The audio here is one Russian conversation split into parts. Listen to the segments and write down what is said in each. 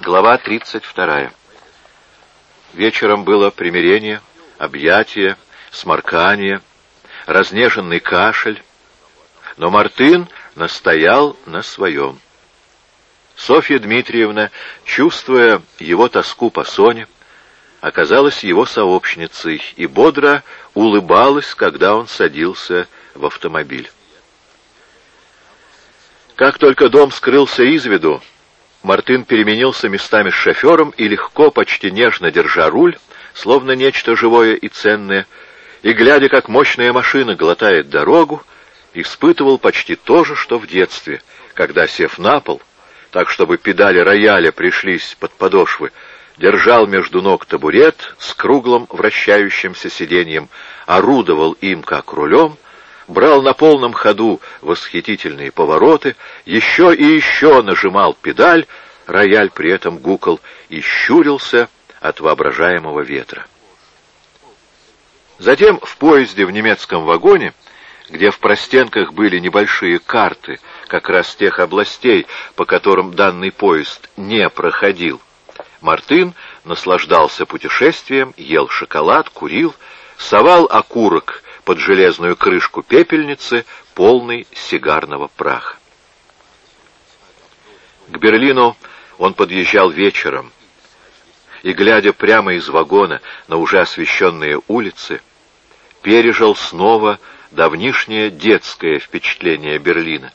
Глава 32. Вечером было примирение, объятие, сморкание, разнеженный кашель, но Мартын настоял на своем. Софья Дмитриевна, чувствуя его тоску по Соне, оказалась его сообщницей и бодро улыбалась, когда он садился в автомобиль. Как только дом скрылся из виду, Мартын переменился местами с шофером и легко, почти нежно держа руль, словно нечто живое и ценное, и, глядя, как мощная машина глотает дорогу, испытывал почти то же, что в детстве, когда, сев на пол, так чтобы педали рояля пришлись под подошвы, держал между ног табурет с круглым вращающимся сиденьем, орудовал им как рулем, брал на полном ходу восхитительные повороты, еще и еще нажимал педаль, рояль при этом гукал и щурился от воображаемого ветра. Затем в поезде в немецком вагоне, где в простенках были небольшие карты, как раз тех областей, по которым данный поезд не проходил, Мартын наслаждался путешествием, ел шоколад, курил, совал окурок под железную крышку пепельницы, полной сигарного праха. К Берлину он подъезжал вечером, и, глядя прямо из вагона на уже освещенные улицы, пережил снова давнишнее детское впечатление Берлина,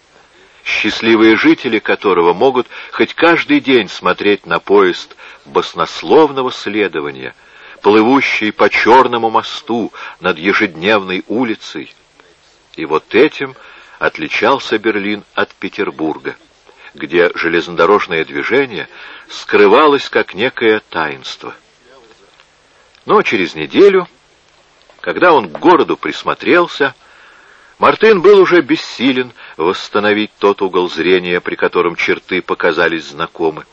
счастливые жители которого могут хоть каждый день смотреть на поезд баснословного следования — плывущий по черному мосту над ежедневной улицей. И вот этим отличался Берлин от Петербурга, где железнодорожное движение скрывалось как некое таинство. Но через неделю, когда он к городу присмотрелся, Мартын был уже бессилен восстановить тот угол зрения, при котором черты показались знакомы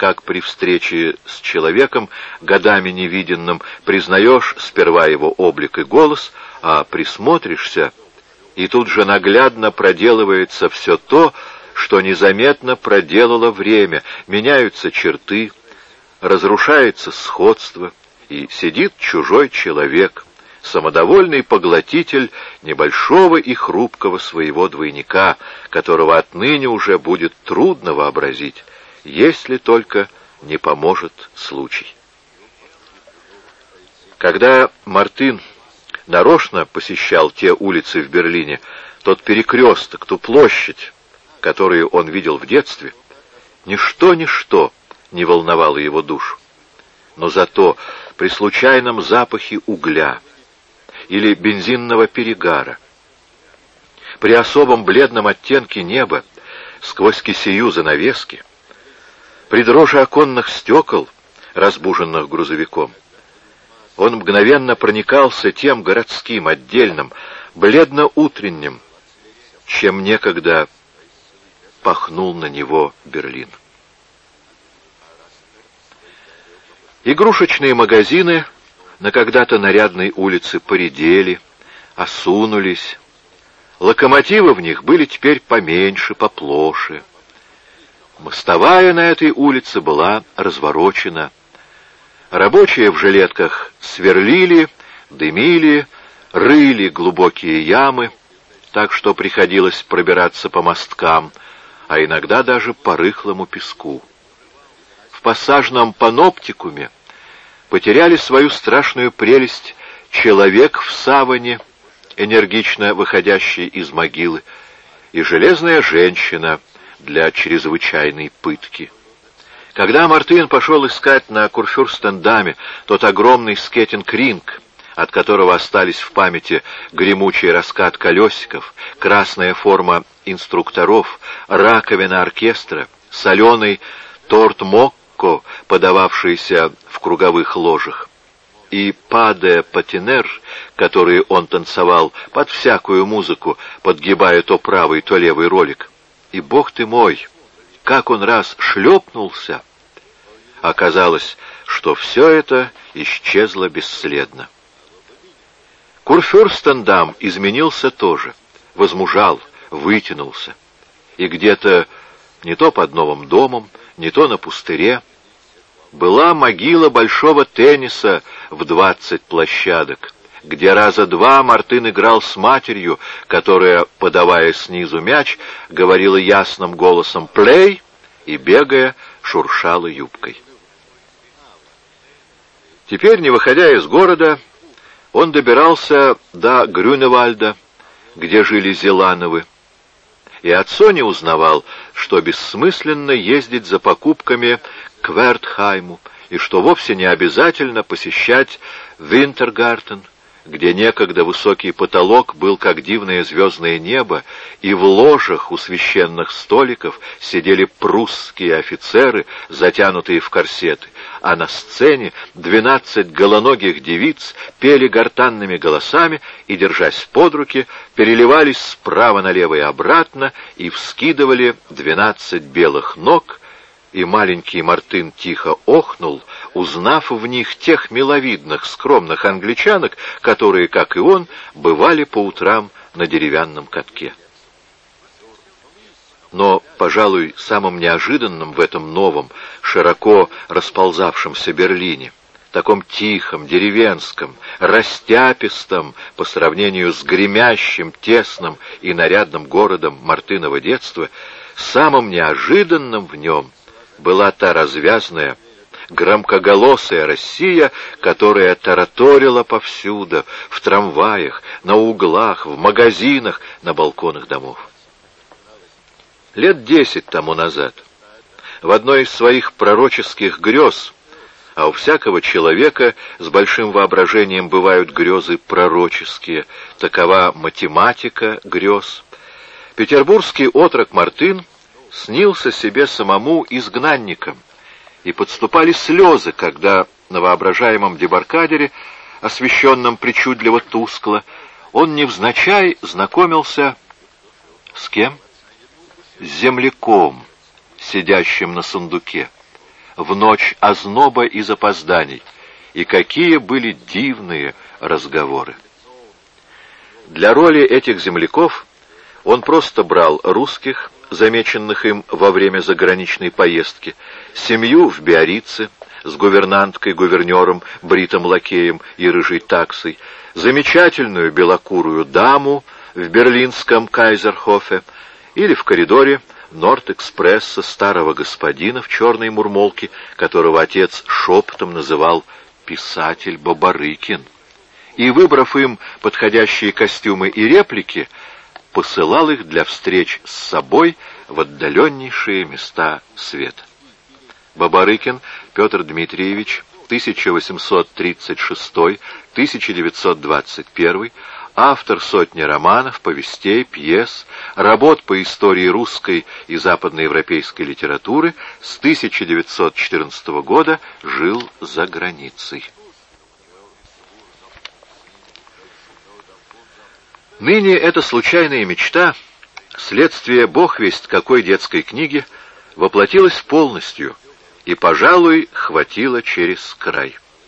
как при встрече с человеком, годами невиденным, признаешь сперва его облик и голос, а присмотришься, и тут же наглядно проделывается все то, что незаметно проделало время, меняются черты, разрушается сходство, и сидит чужой человек, самодовольный поглотитель небольшого и хрупкого своего двойника, которого отныне уже будет трудно вообразить если только не поможет случай. Когда Мартын нарочно посещал те улицы в Берлине, тот перекресток, ту площадь, которую он видел в детстве, ничто-ничто не волновало его душу. Но зато при случайном запахе угля или бензинного перегара, при особом бледном оттенке неба сквозь кисею занавески, при дрожи оконных стекол, разбуженных грузовиком, он мгновенно проникался тем городским, отдельным, бледно-утренним, чем некогда пахнул на него Берлин. Игрушечные магазины на когда-то нарядной улице поредели, осунулись. Локомотивы в них были теперь поменьше, поплоше. Мостовая на этой улице была разворочена. Рабочие в жилетках сверлили, дымили, рыли глубокие ямы, так что приходилось пробираться по мосткам, а иногда даже по рыхлому песку. В пассажном паноптикуме потеряли свою страшную прелесть человек в саване, энергично выходящий из могилы, и железная женщина — для чрезвычайной пытки. Когда Мартын пошел искать на Курфюрстендаме тот огромный скетинг-ринг, от которого остались в памяти гремучий раскат колесиков, красная форма инструкторов, раковина оркестра, соленый торт Мокко, подававшийся в круговых ложах, и паде патинер, который он танцевал под всякую музыку, подгибая то правый, то левый ролик, и, бог ты мой, как он раз шлепнулся! Оказалось, что все это исчезло бесследно. Курфюрстендам изменился тоже, возмужал, вытянулся. И где-то, не то под новым домом, не то на пустыре, была могила большого тенниса в двадцать площадок, где раза два Мартын играл с матерью, которая, подавая снизу мяч, говорила ясным голосом «плей» и, бегая, шуршала юбкой. Теперь, не выходя из города, он добирался до Грюневальда, где жили Зелановы, и от Сони узнавал, что бессмысленно ездить за покупками к Вертхайму, и что вовсе не обязательно посещать Винтергартен, где некогда высокий потолок был как дивное звездное небо, и в ложах у священных столиков сидели прусские офицеры, затянутые в корсеты, а на сцене двенадцать голоногих девиц пели гортанными голосами и, держась под руки, переливались справа налево и обратно и вскидывали двенадцать белых ног, и маленький Мартын тихо охнул, узнав в них тех миловидных, скромных англичанок, которые, как и он, бывали по утрам на деревянном катке. Но, пожалуй, самым неожиданным в этом новом, широко расползавшемся Берлине, таком тихом, деревенском, растяпистом по сравнению с гремящим, тесным и нарядным городом Мартынова детства, самым неожиданным в нем была та развязная, громкоголосая Россия, которая тараторила повсюду, в трамваях, на углах, в магазинах, на балконах домов. Лет десять тому назад, в одной из своих пророческих грез, а у всякого человека с большим воображением бывают грезы пророческие, такова математика грез, петербургский отрок Мартын снился себе самому изгнанником, и подступали слезы, когда на воображаемом дебаркадере, освещенном причудливо тускло, он невзначай знакомился с кем? с земляком, сидящим на сундуке, в ночь озноба и запозданий, и какие были дивные разговоры. Для роли этих земляков он просто брал русских, замеченных им во время заграничной поездки, семью в Биорице с гувернанткой, гувернером, бритым лакеем и рыжей таксой, замечательную белокурую даму в берлинском Кайзерхофе, или в коридоре Норд-экспресса старого господина в черной мурмолке, которого отец шепотом называл «писатель Бабарыкин». И, выбрав им подходящие костюмы и реплики, посылал их для встреч с собой в отдаленнейшие места света. Бабарыкин Петр Дмитриевич, 1836-1921, автор сотни романов, повестей, пьес, работ по истории русской и западноевропейской литературы, с 1914 года жил за границей. Ныне эта случайная мечта, следствие бог весть какой детской книги, воплотилась полностью и, пожалуй, хватило через край.